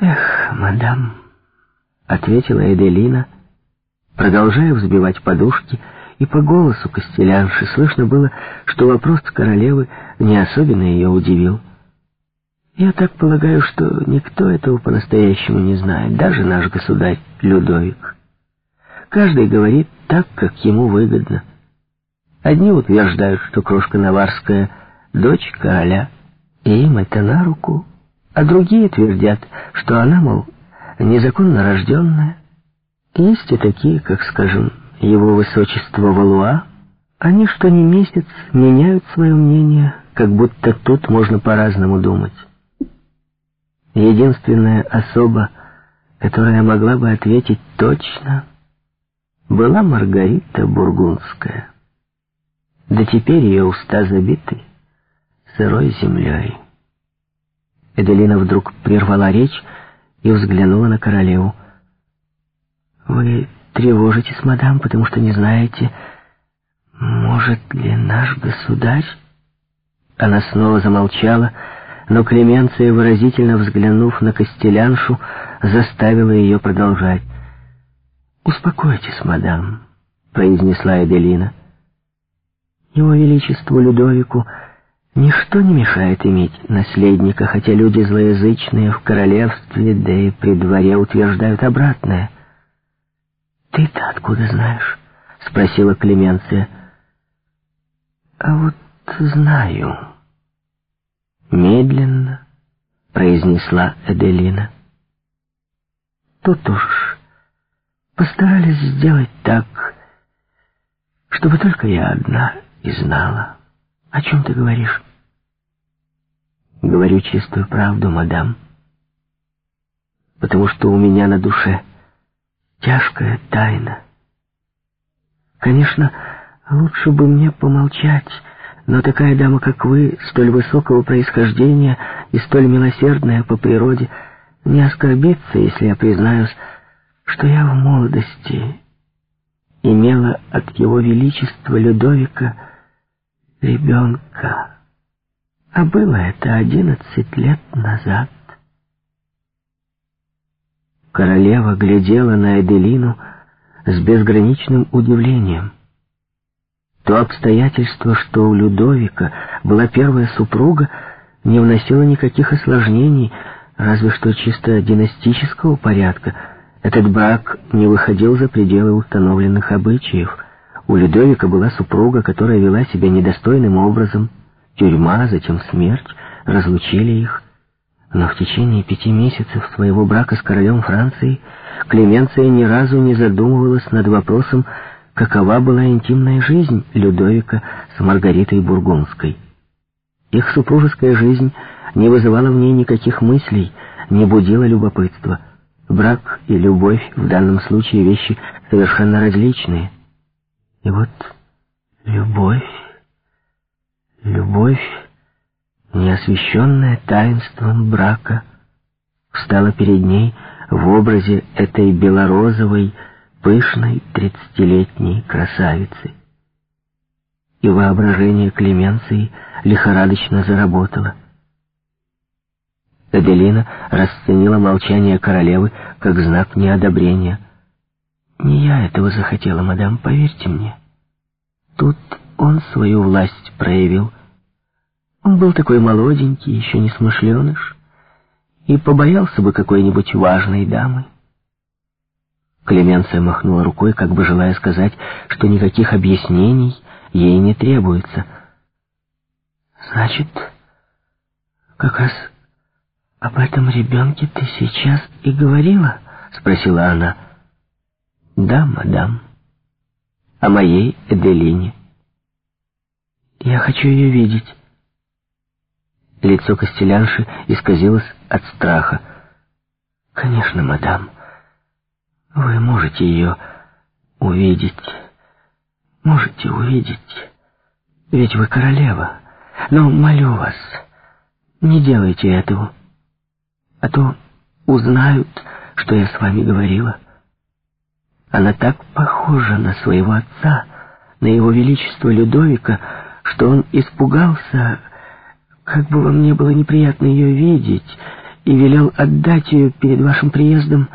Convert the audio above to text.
«Эх, мадам», — ответила Эделина, продолжая взбивать подушки, и по голосу Костелянши слышно было, что вопрос королевы не особенно ее удивил. «Я так полагаю, что никто этого по-настоящему не знает, даже наш государь Людовик. Каждый говорит так, как ему выгодно. Одни утверждают, что крошка Наварская — дочь короля, и им это на руку, а другие твердят, что она, мол, незаконно рожденная. Есть и такие, как, скажем, его высочество Валуа, они что ни месяц меняют свое мнение, как будто тут можно по-разному думать. Единственная особа, которая могла бы ответить точно, была Маргарита Бургундская. Да теперь ее уста забиты сырой землей. Эделина вдруг прервала речь и взглянула на королеву. «Вы тревожитесь, мадам, потому что не знаете, может ли наш государь...» Она снова замолчала, но Клеменция, выразительно взглянув на Костеляншу, заставила ее продолжать. «Успокойтесь, мадам», — произнесла Эделина. «Его Величеству Людовику ничто не мешает иметь наследника, хотя люди злоязычные в королевстве, да и при дворе утверждают обратное». «Ты-то откуда знаешь?» — спросила Клеменция. «А вот знаю». Медленно произнесла Эделина. Тут уж постарались сделать так, чтобы только я одна и знала. О чем ты говоришь? Говорю чистую правду, мадам. Потому что у меня на душе тяжкая тайна. Конечно, лучше бы мне помолчать, но такая дама, как вы, столь высокого происхождения и столь милосердная по природе, не оскорбится, если я признаюсь, что я в молодости имела от его величества Людовика ребенка. А было это одиннадцать лет назад. Королева глядела на Эделину с безграничным удивлением. То обстоятельство, что у Людовика была первая супруга, не вносило никаких осложнений, разве что чисто династического порядка. Этот брак не выходил за пределы установленных обычаев. У Людовика была супруга, которая вела себя недостойным образом. Тюрьма, затем смерть разлучили их. Но в течение пяти месяцев своего брака с королем Франции Клеменция ни разу не задумывалась над вопросом, какова была интимная жизнь Людовика с Маргаритой Бургундской. Их супружеская жизнь не вызывала в ней никаких мыслей, не будила любопытства. Брак и любовь в данном случае вещи совершенно различные. И вот любовь, любовь, не освященная таинством брака, встала перед ней в образе этой белорозовой, пышной тридцатилетней красавицы. И воображение Клеменции лихорадочно заработало. Эделина расценила молчание королевы как знак неодобрения. «Не я этого захотела, мадам, поверьте мне. Тут он свою власть проявил. Он был такой молоденький, еще не смышленыш, и побоялся бы какой-нибудь важной дамы. Клеменция махнула рукой, как бы желая сказать, что никаких объяснений ей не требуется. «Значит, как раз об этом ребенке ты сейчас и говорила?» — спросила она. «Да, мадам. О моей Эделине. Я хочу ее видеть». Лицо Костелянши исказилось от страха. «Конечно, мадам». Вы можете ее увидеть. Можете увидеть. Ведь вы королева. Но молю вас, не делайте этого. А то узнают, что я с вами говорила. Она так похожа на своего отца, на его величество Людовика, что он испугался, как бы вам не было неприятно ее видеть, и велел отдать ее перед вашим приездом